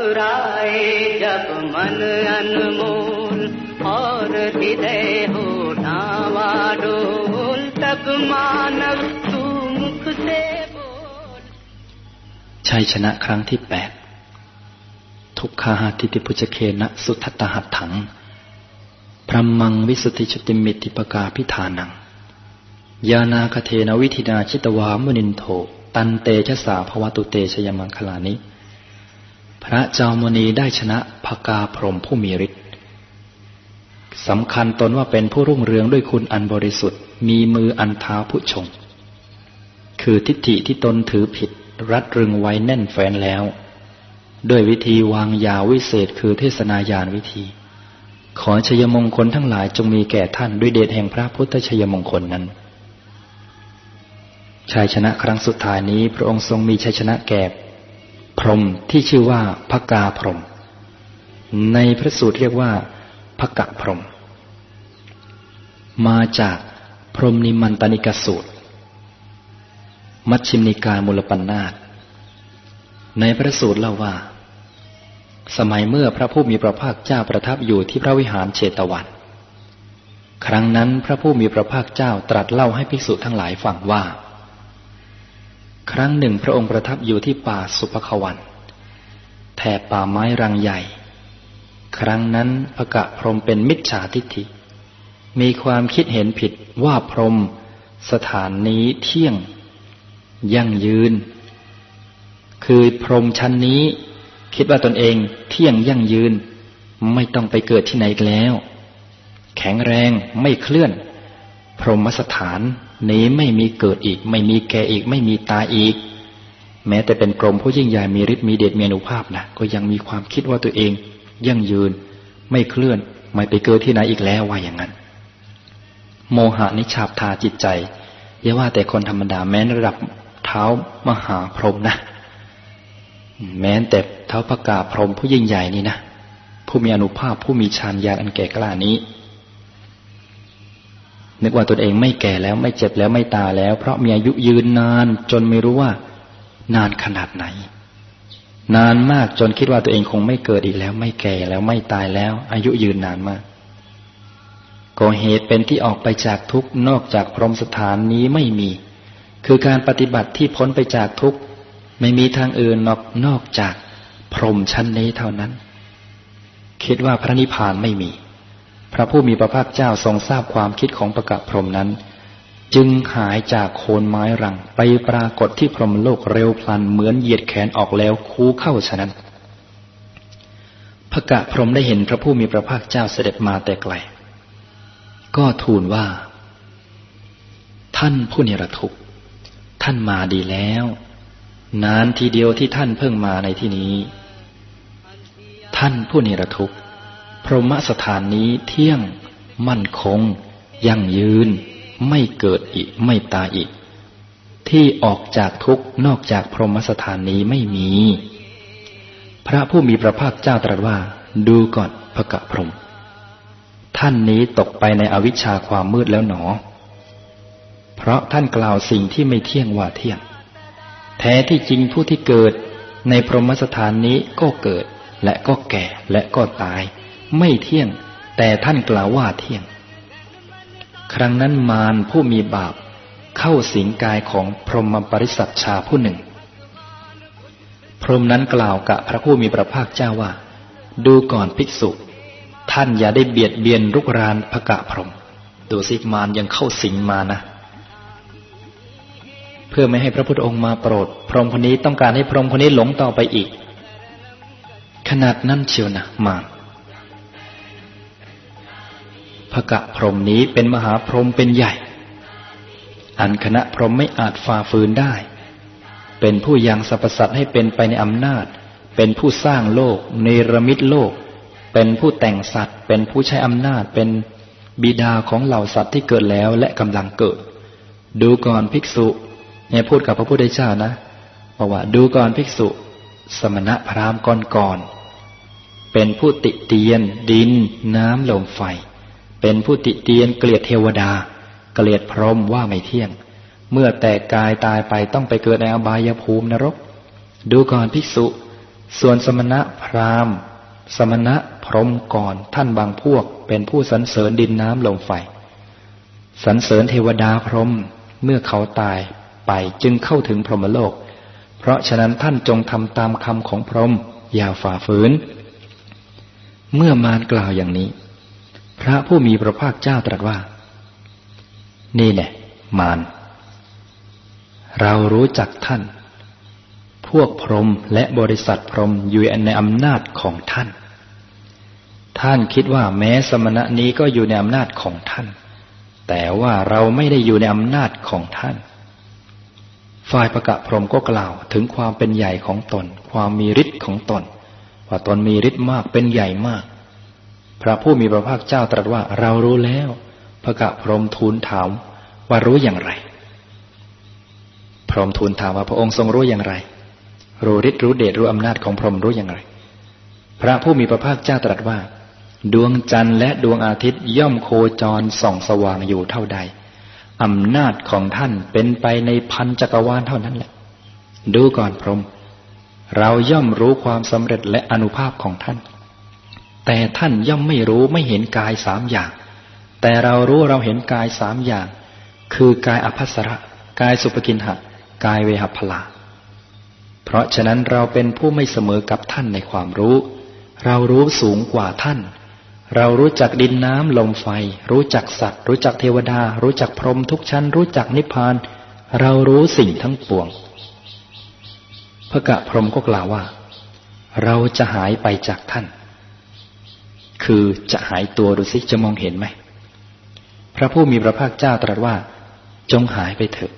मुस्कुराए जब मन अनमोल और हृदय हो ढावा डोल तब मानव तू मुख से बोल ชัยชนะครั้งที่แปดทุกขาหาทิติพุชเคนะสุทัตตหัตถัง พระมังวิสุทธิชุติมิติปกาพิธานัง ยานาคเทนวิธินาชิตวามุนินโทตันเตชะสาภวตุเตชยมังคลานิ พระเจ้ามณีได้ชนะพกาพรหมผู้มีฤทธิ์สำคัญตนว่าเป็นผู้รุ่งเรืองด้วยคุณอันบริสุทธิ์ มีมืออันเท้าผู้ชง คือทิฏฐิที่ตนถือผิด รัดรึงไว้แน่นแฟนแล้ว ด้วยวิธีวางยาวิเศษคือเทศนายานวิธี ขอชยมงคลทั้งหลายจงมีแก่ท่านด้วยเดชแห่งพระพุทธชยมงคลนั้นชัยชนะครั้งสุดท้ายนี้พระองค์ทรงมีชัยชนะแก่ พรหมที่ชื่อว่าพกาพรหมในพระสูตรเรียกว่าพกะพรหมมาจากพรหมนิมันตานิกสูตร มัชชิมนิกายมูลปัญนาตในพระสูตรเล่าว่า สมัยเมื่อพระผู้มีพระภาคเจ้าประทับอยู่ที่พระวิหารเชตวัน ครั้งนั้นพระผู้มีพระภาคเจ้าตรัสเล่าให้ภิกษุทั้งหลายฟังว่า ครั้งหนึ่งพระองค์ประทับอยู่ที่ป่าสุภควันแถบป่าไม้รังใหญ่ ครั้งนั้นพระกะพรมเป็นมิจฉาทิฏฐิ มีความคิดเห็นผิดว่าพรมสถานนี้เที่ยง ยั่งยืน คือพรมชั้นนี้ คิดว่าตนเองเที่ยงยั่งยืน ไม่ต้องไปเกิดที่ไหนแล้ว แข็งแรงไม่เคลื่อน พรหมสถาน นี้ไม่มีเกิดอีก ไม่มีแก่อีก ไม่มีตายอีก แม้แต่เป็นกรมผู้ยิ่งใหญ่มีฤทธิ์มีเดชมีอนุภาพนะก็ยังมีความคิดว่าตัวเองยั่งยืน ไม่เคลื่อน ไม่ไปเกิดที่ไหนอีกแล้วว่าอย่างนั้น โมหะนิชาบทาจิตใจอย่าว่าแต่คนธรรมดาแม้ระดับเท้ามหาพรหมนะแม้แต่เท้าประกาพรหมผู้ยิ่งใหญ่นี่นะผู้มีอนุภาพผู้มีฌานญาณอันแก่กล้านี้ นึกว่าตนเองไม่แก่แล้วไม่เจ็บแล้วไม่ตายแล้ว เพราะมีอายุยืนนานจนไม่รู้ว่า นานขนาดไหน นานมากจนคิดว่าตัวเองคงไม่เกิดอีกแล้ว ไม่แก่แล้วไม่ตายแล้ว อายุยืนนานมากก็เหตุเป็นที่ออกไปจากทุกนอกจากพรหมสถานนี้ไม่มี คือการปฏิบัติที่พ้นไปจากทุกไม่มีทางอื่นนอกนอกจากพรหมชั้นนี้เท่านั้น คิดว่าพระนิพพานไม่มี พระผู้มีพระภาคเจ้าทรงทราบความคิดของประกาศพรหมนั้น จึงหายจากโคนไม้รังไปปรากฏที่พรหมโลกเร็วพลันเหมือนเหยียดแขนออกแล้วคูเข้าฉะนั้นพระกะพรหมได้เห็นพระผู้มีพระภาคเจ้าเสด็จมาแต่ไกล ก็ทูลว่า ท่านผู้นิรทุกท่านมาดีแล้ว นานทีเดียวที่ท่านเพิ่งมาในที่นี้ ท่านผู้นิรทุก พรหมสถานนี้เที่ยง มั่นคง ยั่งยืน ไม่เกิดอีกไม่ตายอีก ที่ออกจากทุกนอกจากพรหมสถานนี้ไม่มี พระผู้มีพระภาคเจ้าตรัสว่า ดูก่อนพระกะพรหมท่านนี้ตกไปในอวิชชาความมืดแล้วหนอ เพราะท่านกล่าวสิ่งที่ไม่เที่ยงว่าเที่ยง แท้ที่จริงผู้ที่เกิดในพรหมสถานนี้ก็เกิดและก็แก่และก็ตาย ไม่เที่ยง แต่ท่านกล่าวว่าเที่ยง ครั้งนั้นมารผู้มีบาปเข้าสิงกายของพรหมปริสัทชาผู้หนึ่ง พรหมนั้นกล่าวกับพระผู้มีพระภาคเจ้าว่า ดูก่อนภิกษุ ท่านอย่าได้เบียดเบียนรุกรานพระกะพรหมดูสิมารยังเข้าสิงมานะ เพื่อไม่ให้พระพุทธองค์มาโปรด พรหมคนนี้ต้องการให้พรหมคนนี้หลงต่อไปอีก ขนาดนั้นเชียวนะมาร พระกะพรหมนี้เป็นมหาพรหมเป็นใหญ่ อันคณะพรหมไม่อาจฝ่าฝืนได้ เป็นผู้ยังสรรพสัตว์ให้เป็นไปในอำนาจ เป็นผู้สร้างโลก เนรมิตโลก เป็นผู้แต่งสัตว์ เป็นผู้ใช้อำนาจ เป็นบิดาของเหล่าสัตว์ที่เกิดแล้วและกำลังเกิด ดูก่อนภิกษุเนี่ยพูดกับพระพุทธเจ้านะบอกว่าดูก่อนภิกษุ สมณะพราหมณ์ก่อนๆเป็นผู้ติเตียน ดิน น้ำลมไฟ เป็นผู้ติเตียนเกลียดเทวดา เกลียดพรหมว่าไม่เที่ยง เมื่อแตกกายตายไปต้องไปเกิดในอบายภูมินรก ดูก่อนภิกษุ ส่วนสมณะพราหมณ์ สมณะพรหมก่อนท่านบางพวก เป็นผู้สรรเสริญดินน้ำลมไฟสรรเสริญเทวดาพรหมเมื่อเขาตายไปจึงเข้าถึงพรหมโลก เพราะฉะนั้นท่านจงทำตามคำของพรหมอย่าฝ่าฝืน เมื่อมารกล่าวอย่างนี้ พระผู้มีพระภาคเจ้าตรัสว่า นี่แน่มารเรารู้จักท่าน พวกพรหมและบริษัทพรหมอยู่ในอำนาจของท่าน ท่านคิดว่าแม้สมณะนี้ก็อยู่ในอำนาจของท่าน แต่ว่าเราไม่ได้อยู่ในอำนาจของท่าน ฝ่ายประกะพรหมก็กล่าวถึงความเป็นใหญ่ของตน ความมีฤทธิ์ของตน ว่าตนมีฤทธิ์มากเป็นใหญ่มาก พระผู้มีพระภาคเจ้าตรัสว่าเรารู้แล้วพระกะพรมทูลถามว่ารู้อย่างไร พรหมทูลถามว่าพระองค์ทรงรู้อย่างไร รู้ฤทธิ์รู้เดชรู้อำนาจของพรหมรู้อย่างไร พระผู้มีพระภาคเจ้าตรัสว่า ดวงจันทร์และดวงอาทิตย์ย่อมโคจรส่องสว่างอยู่เท่าใดอำนาจของท่านเป็นไปในพันจักรวาลเท่านั้นแหละ ดูก่อนพรหมเราย่อมรู้ความสำเร็จและอนุภาพของท่าน แต่ท่านย่อมไม่รู้ไม่เห็นกายสามอย่าง แต่เรารู้เราเห็นกายสามอย่าง คือกายอภัสระกายสุปกินหะกายเวหพลาเพราะฉะนั้นเราเป็นผู้ไม่เสมอกับท่านในความรู้ เรารู้สูงกว่าท่าน เรารู้จักดินน้ำลมไฟ รู้จักสัตว์ รู้จักเทวดา รู้จักพรหมทุกชั้น รู้จักนิพพาน เรารู้สิ่งทั้งปวงพระกะพรหมก็กล่าวว่า เราจะหายไปจากท่าน คือจะหายตัวดูสิจะมองเห็นไหม พระผู้มีพระภาคเจ้าตรัสว่า จงหายไปเถอะ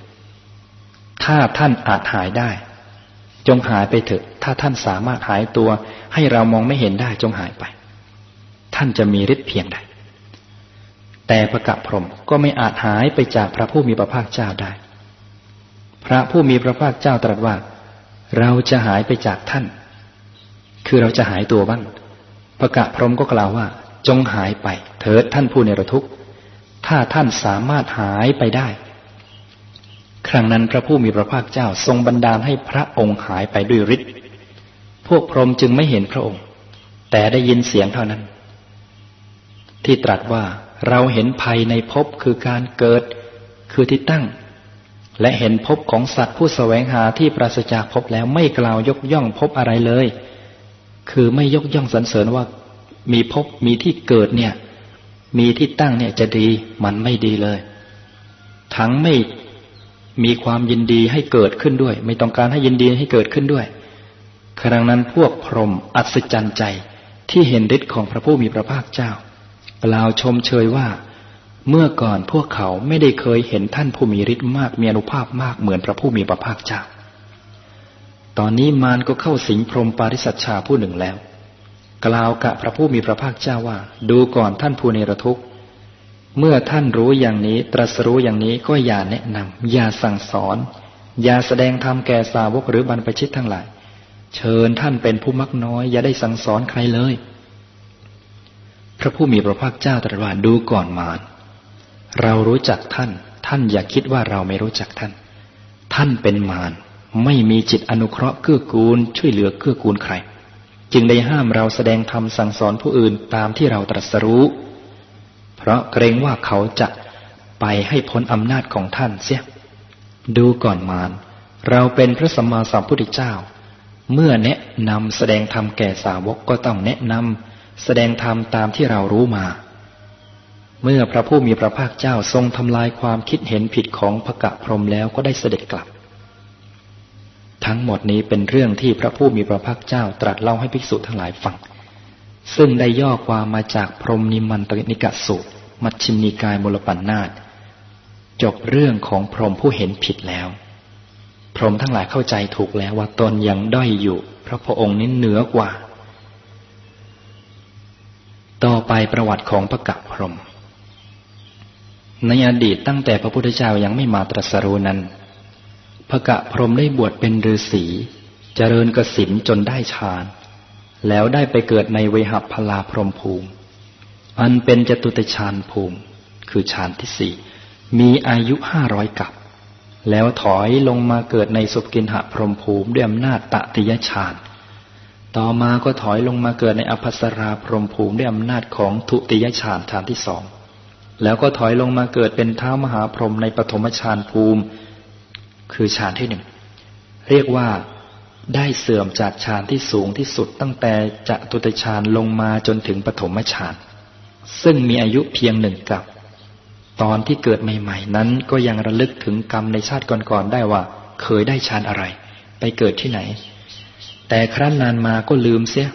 ถ้าท่านอาจหายได้ จงหายไปเถอะ ถ้าท่านสามารถหายตัว ให้เรามองไม่เห็นได้ จงหายไป ท่านจะมีฤทธิ์เพียงใดแต่พระกัปพรมก็ไม่อาจหายไปจากพระผู้มีพระภาคเจ้าได้ พระผู้มีพระภาคเจ้าตรัสว่า เราจะหายไปจากท่าน คือเราจะหายตัวบ้าง พระกะพรมก็กล่าวว่า จงหายไป เถิดท่านผู้เนรทุกข์ ถ้าท่านสามารถหายไปได้ ครั้งนั้นพระผู้มีพระภาคเจ้าทรงบันดาลให้พระองค์หายไปด้วยฤทธิ์พวกพรหมจึงไม่เห็นพระองค์ แต่ได้ยินเสียงเท่านั้น ที่ตรัสว่าเราเห็นภัยในภพคือการเกิดคือที่ตั้ง และเห็นภพของสัตว์ผู้แสวงหาที่ปราศจากภพแล้วไม่กล่าวยกย่องภพอะไรเลย คือไม่ยกย่องสรรเสริญว่า มีภพมีที่เกิดเนี่ย มีที่ตั้งเนี่ยจะดีมันไม่ดีเลย ทั้งไม่มีความยินดีให้เกิดขึ้นด้วย ไม่ต้องการให้ยินดีให้เกิดขึ้นด้วย ครั้งนั้นพวกพรหมอัศจรรย์ใจที่เห็นฤทธิ์ของพระผู้มีพระภาคเจ้ากล่าวชมเชยว่า เมื่อก่อนพวกเขาไม่ได้เคยเห็นท่านผู้มีฤทธิ์มากมีอนุภาพมากเหมือนพระผู้มีพระภาคเจ้า ตอนนี้มารก็เข้าสิงพรมปาริสัชชาผู้หนึ่งแล้ว กล่าวกับพระผู้มีพระภาคเจ้าว่า ดูก่อนท่านผู้เนรทุกข์เมื่อท่านรู้อย่างนี้ ตรัสรู้อย่างนี้ก็อย่าแนะนำอย่าสั่งสอน อย่าแสดงธรรมแก่สาวกหรือบรรพชิตทั้งหลาย เชิญท่านเป็นผู้มักน้อย อย่าได้สั่งสอนใครเลย พระผู้มีพระภาคเจ้าตรัสว่าดูก่อนมารเรารู้จักท่าน ท่านอย่าคิดว่าเราไม่รู้จักท่าน ท่านเป็นมาร ไม่มีจิตอนุเคราะห์เกื้อกูล ช่วยเหลือเกื้อกูลใคร จึงได้ห้ามเราแสดงธรรมสั่งสอนผู้อื่นตามที่เราตรัสรู้ เพราะเกรงว่าเขาจะไปให้พ้นอำนาจของท่านเสีย ดูก่อนมารเราเป็นพระสัมมาสัมพุทธเจ้า เมื่อแนะนำแสดงธรรมแก่สาวกก็ต้องแนะนำแสดงธรรมตามที่เรารู้มา เมื่อพระผู้มีพระภาคเจ้าทรงทำลายความคิดเห็นผิดของพระกะพรมแล้วก็ได้เสด็จกลับ ทั้งหมดนี้เป็นเรื่องที่พระผู้มีพระภาคเจ้าตรัสเล่าให้ภิกษุทั้งหลายฟัง ซึ่งได้ย่อความมาจากพรมนิมันตนิกะสูตร มัชชิมนิกายมลปันนาตจบเรื่องของพรมผู้เห็นผิดแล้ว พรมทั้งหลายเข้าใจถูกแล้วว่าตนยังด้อยอยู่ พระพระองค์นี้เหนือกว่า ต่อไปประวัติของพระกัปพรมในอดีตตั้งแต่พระพุทธเจ้ายังไม่มาตรัสรู้นั้น พระกะพรมได้บวชเป็นฤาษีเจริญกสินจนได้ฌาน แล้วได้ไปเกิดในเวหัพลาพรมภูมิ อันเป็นจตุตฌานภูมิ คือฌานที่สี่มีอายุห้าร้อยกับ แล้วถอยลงมาเกิดในสุกินหพรมภูมิด้วยอำนาจตติยฌานต่อมาก็ถอยลงมาเกิดในอภัสราพรหมภูมิด้วยอำนาจของทุติยฌานฌานที่สองแล้วก็ถอยลงมาเกิดเป็นเท้ามหาพรหมในปฐมฌานภูมิ คือฌานที่หนึ่งเรียกว่าได้เสื่อมจากฌานที่สูงที่สุดตั้งแต่จะตุตฌานลงมาจนถึงปฐมฌานซึ่งมีอายุเพียงหนึ่งกับ ตอนที่เกิดใหม่ ๆ นั้นก็ยังระลึกถึงกรรมในชาติก่อนๆได้ว่า เคยได้ฌานอะไร ไปเกิดที่ไหน แต่ครั้นนานมาก็ลืมเสีย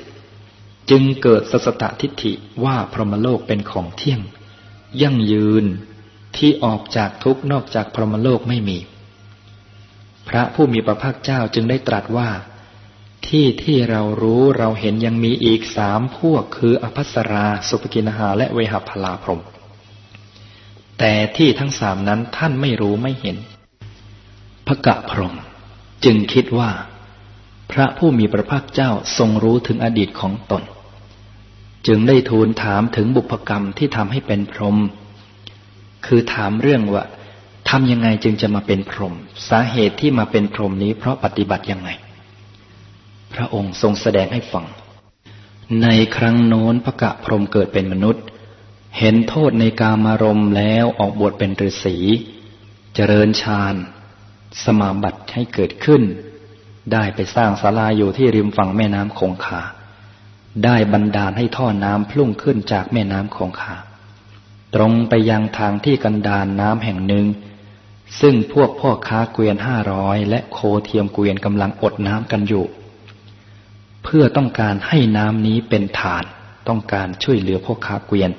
จึงเกิดสสตทิฏฐิว่าพรหมโลกเป็นของเที่ยง ยั่งยืนที่ออกจากทุกนอกจากพรหมโลกไม่มี พระผู้มีพระภาคเจ้าจึงได้ตรัสว่า ที่ที่เรารู้เราเห็นยังมีอีกสามพวกคืออภัสรา สุภกินหาและเวหพลาพรม แต่ที่ทั้งสามนั้นท่านไม่รู้ไม่เห็นพระกะพรมจึงคิดว่า พระผู้มีพระภาคเจ้าทรงรู้ถึงอดีตของตน จึงได้ทูลถามถึงบุพกรรมที่ทำให้เป็นพรหมคือถามเรื่องว่า ทำยังไงจึงจะมาเป็นพรหมสาเหตุที่มาเป็นพรหมนี้เพราะปฏิบัติยังไง พระองค์ทรงแสดงให้ฟัง ในครั้งโน้นพระกะพรหมเกิดเป็นมนุษย์ เห็นโทษในกามารมณ์แล้วออกบวชเป็นฤาษีเจริญฌานสมาบัติให้เกิดขึ้น ได้ไปสร้างศาลาอยู่ที่ริมฝั่งแม่น้ำคงคาได้บันดาลให้ท่อน้ำพุ่งขึ้นจากแม่น้ำคงคาตรงไปยังทางที่กันดานน้ำแห่งหนึ่ง ซึ่งพวกพ่อค้าเกวียนห้าร้อยและโคเทียมเกวียนกำลังอดน้ำกันอยู่ เพื่อต้องการให้น้ำนี้เป็นฐานต้องการช่วยเหลือพ่อค้าเกวียน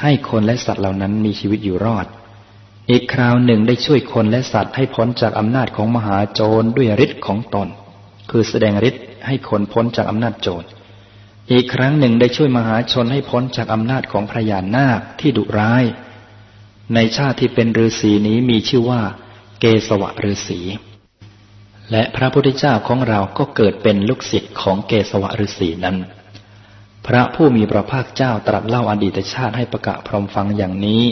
ให้คนและสัตว์เหล่านั้นมีชีวิตอยู่รอด อีกคราวหนึ่งได้ช่วยคนและสัตว์ให้พ้นจากอำนาจของมหาโจรด้วยฤทธิ์ของตน คือแสดงฤทธิ์ให้คนพ้นจากอำนาจโจรอีกครั้งหนึ่งได้ช่วยมหาชนให้พ้นจากอำนาจของพระยานาคที่ดุร้าย ในชาติที่เป็นฤาษีนี้มีชื่อว่า เกสวะฤาษีและพระพุทธเจ้าของเราก็เกิดเป็นลูกศิษย์ของเกสวะฤาษีนั้น พระผู้มีพระภาคเจ้าตรัสเล่าอดีตชาติให้ประกะพรมฟังอย่างนี้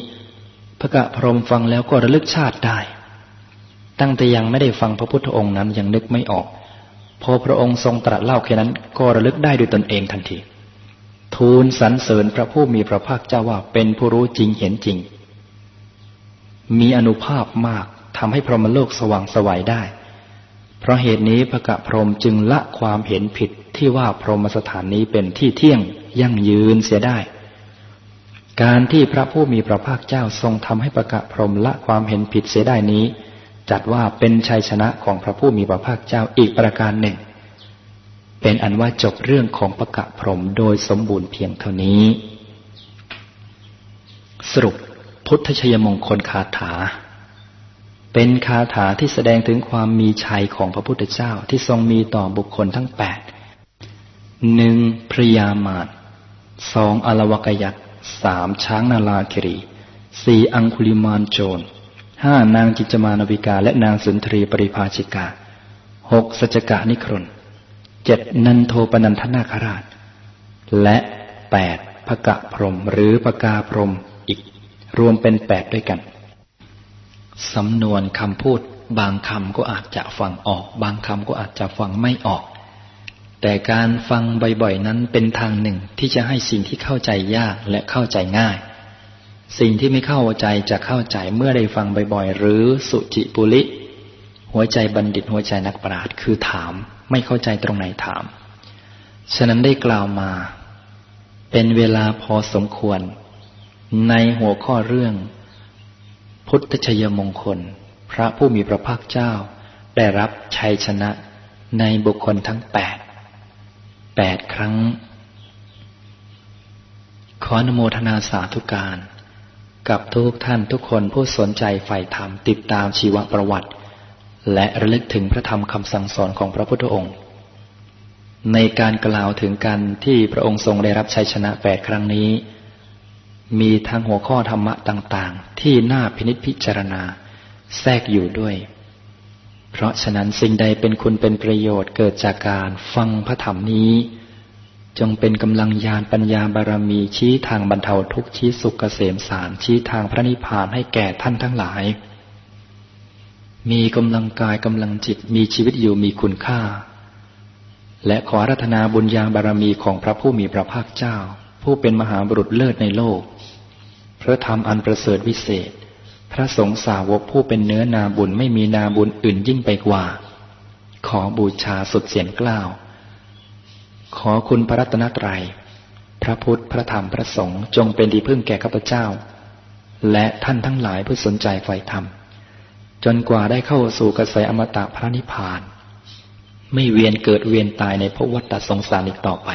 พระกะพรมฟังแล้วก็ระลึกชาติได้ ตั้งแต่ยังไม่ได้ฟังพระพุทธองค์นั้นยังนึกไม่ออก พอพระองค์ทรงตรัสเล่าแค่นั้นก็ระลึกได้ด้วยตนเองทันที ทูลสรรเสริญพระผู้มีพระภาคเจ้าว่าเป็นผู้รู้จริงเห็นจริง มีอนุภาพมากทำให้พรหมโลกสว่างสวัยได้ เพราะเหตุนี้พระกะพรมจึงละความเห็นผิดที่ว่าพรหมสถานนี้เป็นที่เที่ยงยั่งยืนเสียได้ การที่พระผู้มีพระภาคเจ้าทรงทำให้ประกาศพรหมละความเห็นผิดเสียได้นี้ จัดว่าเป็นชัยชนะของพระผู้มีพระภาคเจ้าอีกประการหนึ่ง เป็นอันว่าจบเรื่องของประกาศพรหมโดยสมบูรณ์เพียงเท่านี้ สรุป พุทธชยมงคลคาถา เป็นคาถาที่แสดงถึงความมีชัยของพระพุทธเจ้าที่ทรงมีต่อบุคคลทั้งแปดหนึ่งพริยามาตสองอลวกยักษ์สามช้างนาลาคิรีสี่อังคุลิมานโจรห้านางจิจมานวิกาและนางสุนทรีปริภาชิกาหกสัจกะนิครนเจ็ดนันโทปนันทนาคราช และแปดพกะพรมหรือปกาพรม รวมเป็นแปดด้วยกัน สำนวนคำพูดบางคำก็อาจจะฟังออก บางคำก็อาจจะฟังไม่ออก แต่การฟังบ่อยๆนั้นเป็นทางหนึ่งที่จะให้สิ่งที่เข้าใจยากและเข้าใจง่าย สิ่งที่ไม่เข้าใจจะเข้าใจเมื่อได้ฟังบ่อยๆ หรือสุจิปุลิหัวใจบัณฑิตหัวใจนักปราชญ์คือถามไม่เข้าใจตรงไหนถาม ฉะนั้นได้กล่าวมา เป็นเวลาพอสมควร ในหัวข้อเรื่อง พุทธชยมงคล พระผู้มีพระภาคเจ้า ได้รับชัยชนะในบุคคลทั้งแปดแปดครั้ง ขออนโมทนาสาธุการ กับทุกท่านทุกคนผู้สนใจใฝ่ธรรมติดตามชีวประวัติ และระลึกถึงพระธรรมคำสั่งสอนของพระพุทธองค์ ในการกล่าวถึงการที่พระองค์ทรงได้รับชัยชนะแปดครั้งนี้ มีทั้งหัวข้อธรรมะต่าง ๆ ที่น่าพินิจพิจารณา แทรกอยู่ด้วย เพราะฉะนั้นสิ่งใดเป็นคุณเป็นประโยชน์เกิดจากการฟังพระธรรมนี้ จงเป็นกำลังญาณปัญญาบารมีชี้ทางบรรเทาทุกข์ชี้สุขเกษมสารชี้ทางพระนิพพานให้แก่ท่านทั้งหลาย มีกำลังกายกำลังจิตมีชีวิตอยู่มีคุณค่า และขอรัตนาบุญญาบารมีของพระผู้มีพระภาคเจ้า ผู้เป็นมหาบุรุษเลิศในโลก พระธรรมอันประเสริฐวิเศษ พระสงฆ์สาวกผู้เป็นเนื้อนาบุญไม่มีนาบุญอื่นยิ่งไปกว่า ขอบูชาสุดเสียงกล้าว ขอคุณพระรัตนตรัย พระพุทธพระธรรมพระสงฆ์จงเป็นที่พึ่งแก่ข้าพเจ้า และท่านทั้งหลายผู้สนใจใฝ่ธรรม จนกว่าได้เข้าสู่กระแสอมตะพระนิพพาน ไม่เวียนเกิดเวียนตายในภพวัฏสงสารอีกต่อไป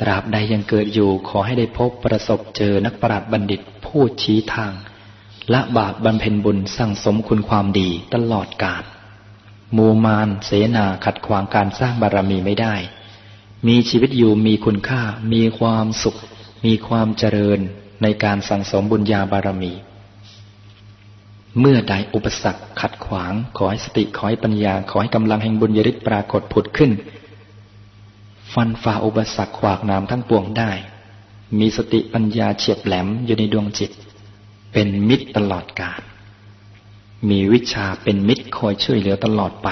ตราบใดยังเกิดอยู่ขอให้ได้พบประสบเจอนักปราชญ์บัณฑิตผู้ชี้ทาง ละบาปบำเพ็ญบุญสั่งสมคุณความดีตลอดกาลมูมานเสนาขัดขวางการสร้างบารมีไม่ได้ มีชีวิตอยู่มีคุณค่า มีความสุข มีความเจริญในการสั่งสมบุญญาบารมี เมื่อใดอุปสรรคขัดขวางขอให้สติขอให้ปัญญาขอให้กำลังแห่งบุญยริศปรากฏผุดขึ้น ฟันฝ่าอุปสรรคขวากน้ำทั้งปวงได้ มีสติปัญญาเฉียบแหลมอยู่ในดวงจิต เป็นมิตรตลอดกาลมีวิชาเป็นมิตรคอยช่วยเหลือตลอดไป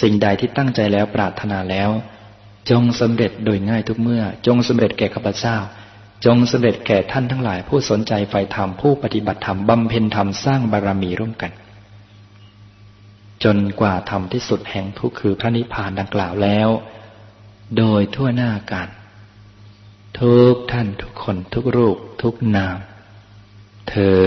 สิ่งใดที่ตั้งใจแล้วปรารถนาแล้ว จงสำเร็จโดยง่ายทุกเมื่อ จงสำเร็จแก่ข้าพเจ้า จงสำเร็จแก่ท่านทั้งหลาย ผู้สนใจใฝ่ธรรมผู้ปฏิบัติธรรมบำเพ็ญธรรมสร้างบารมีร่วมกัน จนกว่าธรรมที่สุดแห่งทุกคือพระนิพพานดังกล่าวแล้ว โดยทั่วหน้ากัน ทุกท่านทุกคนทุกรูปทุกนาม เธอ